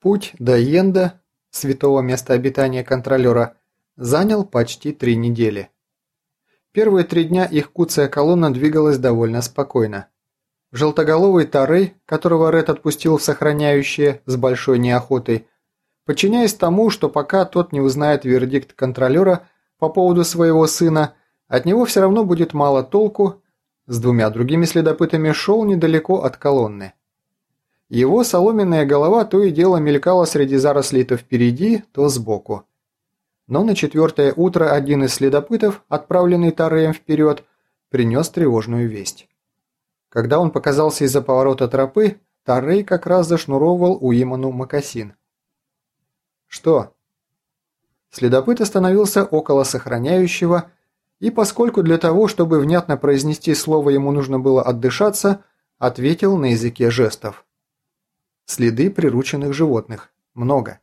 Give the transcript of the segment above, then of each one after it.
Путь до Йенда, святого места обитания контролера, занял почти три недели. Первые три дня их куцая колонна двигалась довольно спокойно. Желтоголовый Тарей, которого Ред отпустил в сохраняющее с большой неохотой, подчиняясь тому, что пока тот не узнает вердикт контролера по поводу своего сына, от него все равно будет мало толку, с двумя другими следопытами шел недалеко от колонны. Его соломенная голова то и дело мелькала среди зарослей то впереди, то сбоку. Но на четвертое утро один из следопытов, отправленный Тареем вперед, принес тревожную весть. Когда он показался из-за поворота тропы, Тарей как раз зашнуровывал Уиману мокасин. «Что?» Следопыт остановился около сохраняющего, и поскольку для того, чтобы внятно произнести слово ему нужно было отдышаться, ответил на языке жестов. Следы прирученных животных. Много.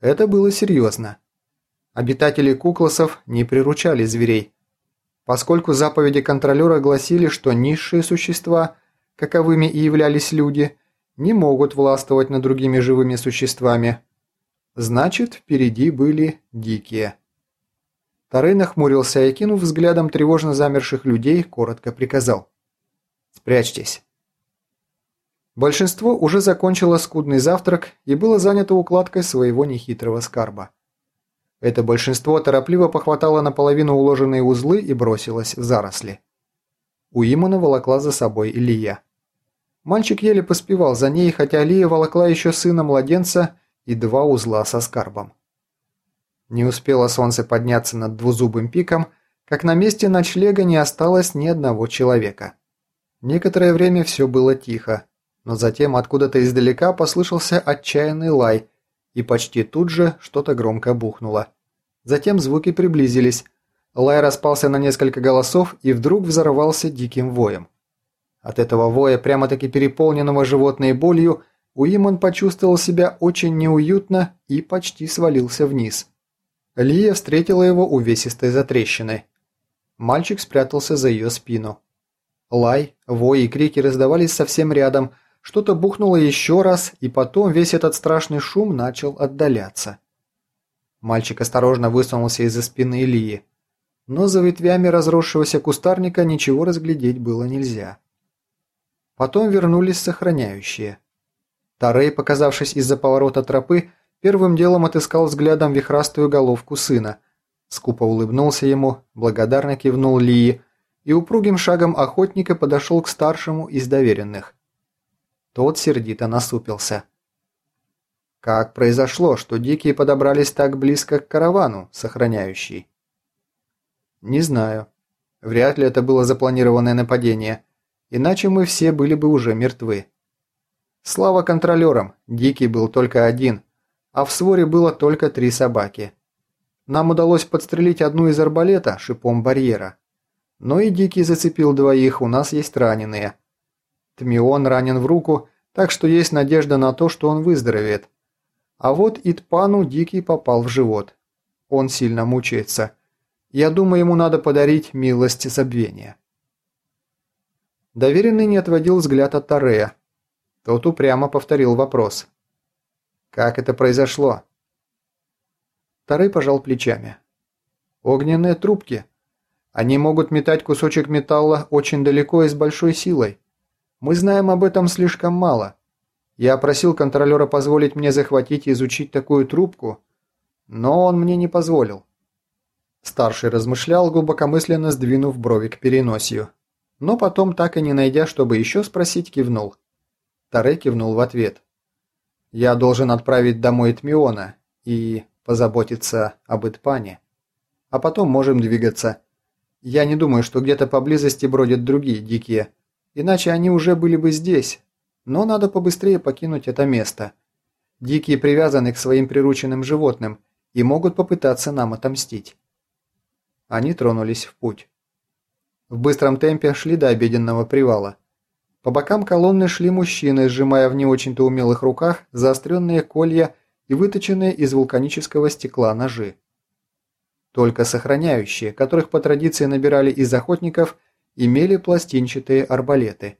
Это было серьезно. Обитатели Кукласов не приручали зверей. Поскольку заповеди контролера гласили, что низшие существа, каковыми и являлись люди, не могут властвовать над другими живыми существами, значит, впереди были дикие. Тарей нахмурился и, кинув взглядом тревожно замерших людей, коротко приказал. «Спрячьтесь». Большинство уже закончило скудный завтрак и было занято укладкой своего нехитрого скарба. Это большинство торопливо похватало наполовину уложенные узлы и бросилось в заросли. Уимана волокла за собой Илья. Мальчик еле поспевал за ней, хотя Лия волокла еще сына-младенца и два узла со скарбом. Не успело солнце подняться над двузубым пиком, как на месте ночлега не осталось ни одного человека. Некоторое время все было тихо, но затем откуда-то издалека послышался отчаянный лай, и почти тут же что-то громко бухнуло. Затем звуки приблизились. Лай распался на несколько голосов и вдруг взорвался диким воем. От этого воя, прямо-таки переполненного животной болью, Уимон почувствовал себя очень неуютно и почти свалился вниз. Лия встретила его увесистой затрещиной. Мальчик спрятался за ее спину. Лай, вой и крики раздавались совсем рядом – что-то бухнуло еще раз, и потом весь этот страшный шум начал отдаляться. Мальчик осторожно высунулся из-за спины Ильи. Но за ветвями разросшегося кустарника ничего разглядеть было нельзя. Потом вернулись сохраняющие. Тарей, показавшись из-за поворота тропы, первым делом отыскал взглядом вихрастую головку сына, скупо улыбнулся ему, благодарно кивнул Лии и упругим шагом охотника подошел к старшему из доверенных. Тот сердито насупился. Как произошло, что дикие подобрались так близко к каравану, сохраняющий? Не знаю. Вряд ли это было запланированное нападение, иначе мы все были бы уже мертвы. Слава контролерам, дикий был только один, а в своре было только три собаки. Нам удалось подстрелить одну из арбалета шипом барьера. Но и дикий зацепил двоих, у нас есть раненые. Тмион ранен в руку, так что есть надежда на то, что он выздоровеет. А вот Итпану Дикий попал в живот. Он сильно мучается. Я думаю, ему надо подарить милость забвения. Доверенный не отводил взгляд от Тарея. Тот упрямо повторил вопрос. «Как это произошло?» Тарей пожал плечами. «Огненные трубки. Они могут метать кусочек металла очень далеко и с большой силой. Мы знаем об этом слишком мало. Я просил контролера позволить мне захватить и изучить такую трубку, но он мне не позволил. Старший размышлял, глубокомысленно сдвинув брови к переносию. Но потом, так и не найдя, чтобы еще спросить, кивнул. Таре кивнул в ответ. «Я должен отправить домой Тмиона и позаботиться об Итпане. А потом можем двигаться. Я не думаю, что где-то поблизости бродят другие дикие, Иначе они уже были бы здесь. Но надо побыстрее покинуть это место. Дикие привязаны к своим прирученным животным и могут попытаться нам отомстить. Они тронулись в путь. В быстром темпе шли до обеденного привала. По бокам колонны шли мужчины, сжимая в не очень-то умелых руках заостренные колья и выточенные из вулканического стекла ножи. Только сохраняющие, которых по традиции набирали из охотников – имели пластинчатые арбалеты.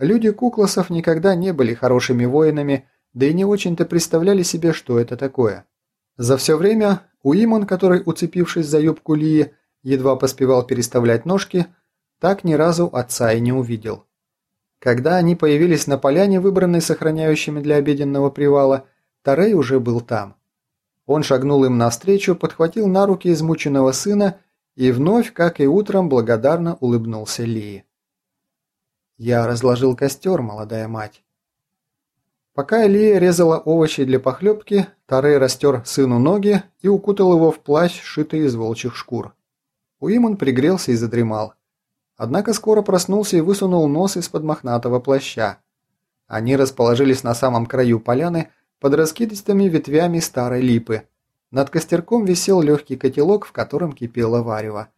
Люди Кукласов никогда не были хорошими воинами, да и не очень-то представляли себе, что это такое. За все время Уимон, который, уцепившись за юбку Лии, едва поспевал переставлять ножки, так ни разу отца и не увидел. Когда они появились на поляне, выбранной сохраняющими для обеденного привала, Тарей уже был там. Он шагнул им навстречу, подхватил на руки измученного сына и вновь, как и утром, благодарно улыбнулся Лии. «Я разложил костер, молодая мать». Пока Лия резала овощи для похлебки, Тарей растер сыну ноги и укутал его в плащ, сшитый из волчьих шкур. Уимон пригрелся и задремал. Однако скоро проснулся и высунул нос из-под мохнатого плаща. Они расположились на самом краю поляны под раскидистыми ветвями старой липы. Над костерком висел легкий котелок, в котором кипело варево.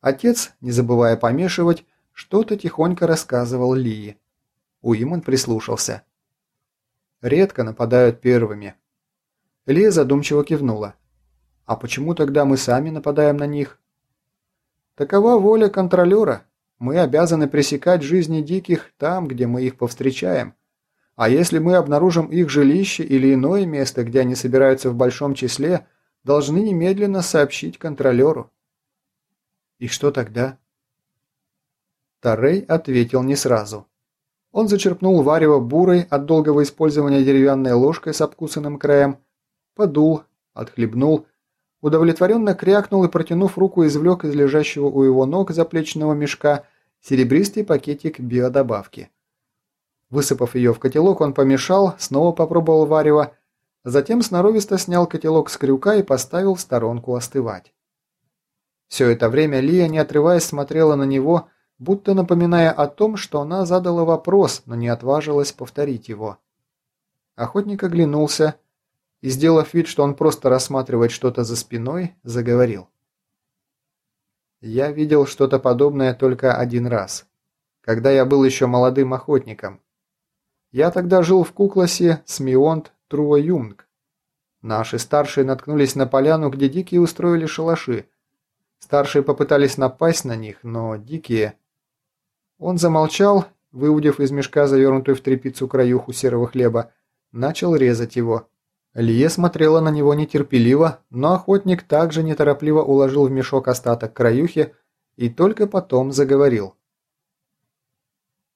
Отец, не забывая помешивать, что-то тихонько рассказывал Лии. Уимон прислушался. «Редко нападают первыми». Лия задумчиво кивнула. «А почему тогда мы сами нападаем на них?» «Такова воля контролера», мы обязаны пресекать жизни диких там, где мы их повстречаем. А если мы обнаружим их жилище или иное место, где они собираются в большом числе, должны немедленно сообщить контролеру. И что тогда? Тарей ответил не сразу. Он зачерпнул варево бурой от долгого использования деревянной ложкой с обкусанным краем, подул, отхлебнул, удовлетворенно крякнул и, протянув руку, извлек из лежащего у его ног заплечного мешка серебристый пакетик биодобавки. Высыпав ее в котелок, он помешал, снова попробовал варево, затем сноровисто снял котелок с крюка и поставил в сторонку остывать. Все это время Лия, не отрываясь, смотрела на него, будто напоминая о том, что она задала вопрос, но не отважилась повторить его. Охотник оглянулся и, сделав вид, что он просто рассматривает что-то за спиной, заговорил. Я видел что-то подобное только один раз, когда я был еще молодым охотником. Я тогда жил в Кукласе с Мионт Труа-Юмнг. Наши старшие наткнулись на поляну, где дикие устроили шалаши. Старшие попытались напасть на них, но дикие... Он замолчал, выудив из мешка завернутую в тряпицу краюху серого хлеба, начал резать его. Лие смотрела на него нетерпеливо, но охотник также неторопливо уложил в мешок остаток краюхи и только потом заговорил.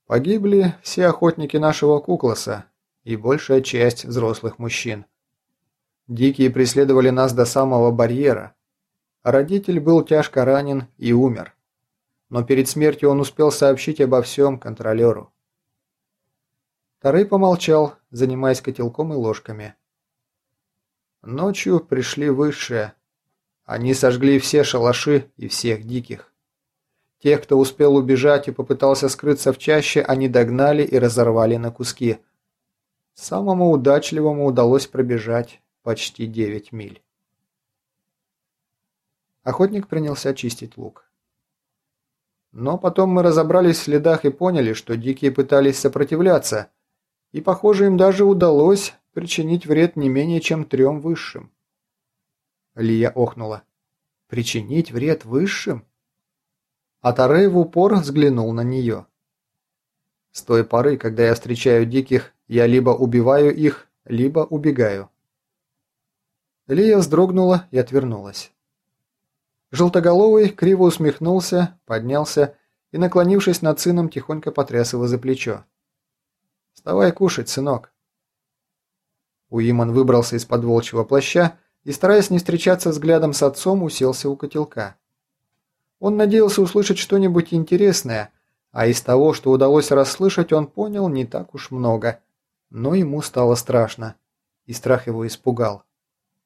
Погибли все охотники нашего кукласа и большая часть взрослых мужчин. Дикие преследовали нас до самого барьера. Родитель был тяжко ранен и умер. Но перед смертью он успел сообщить обо всем контролеру. Тарей помолчал, занимаясь котелком и ложками. Ночью пришли высшие. Они сожгли все шалаши и всех диких. Тех, кто успел убежать и попытался скрыться в чаще, они догнали и разорвали на куски. Самому удачливому удалось пробежать почти 9 миль. Охотник принялся чистить лук. Но потом мы разобрались в следах и поняли, что дикие пытались сопротивляться, и, похоже, им даже удалось причинить вред не менее чем трем высшим. Лия охнула. Причинить вред высшим? А Тарей в упор взглянул на нее. С той поры, когда я встречаю диких, я либо убиваю их, либо убегаю. Лия вздрогнула и отвернулась. Желтоголовый криво усмехнулся, поднялся и, наклонившись над сыном, тихонько потряс его за плечо. «Вставай кушать, сынок». Уиман выбрался из-под волчьего плаща и, стараясь не встречаться взглядом с отцом, уселся у котелка. Он надеялся услышать что-нибудь интересное, а из того, что удалось расслышать, он понял не так уж много. Но ему стало страшно, и страх его испугал.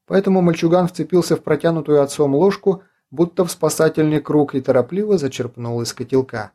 Поэтому мальчуган вцепился в протянутую отцом ложку, будто в спасательный круг, и торопливо зачерпнул из котелка.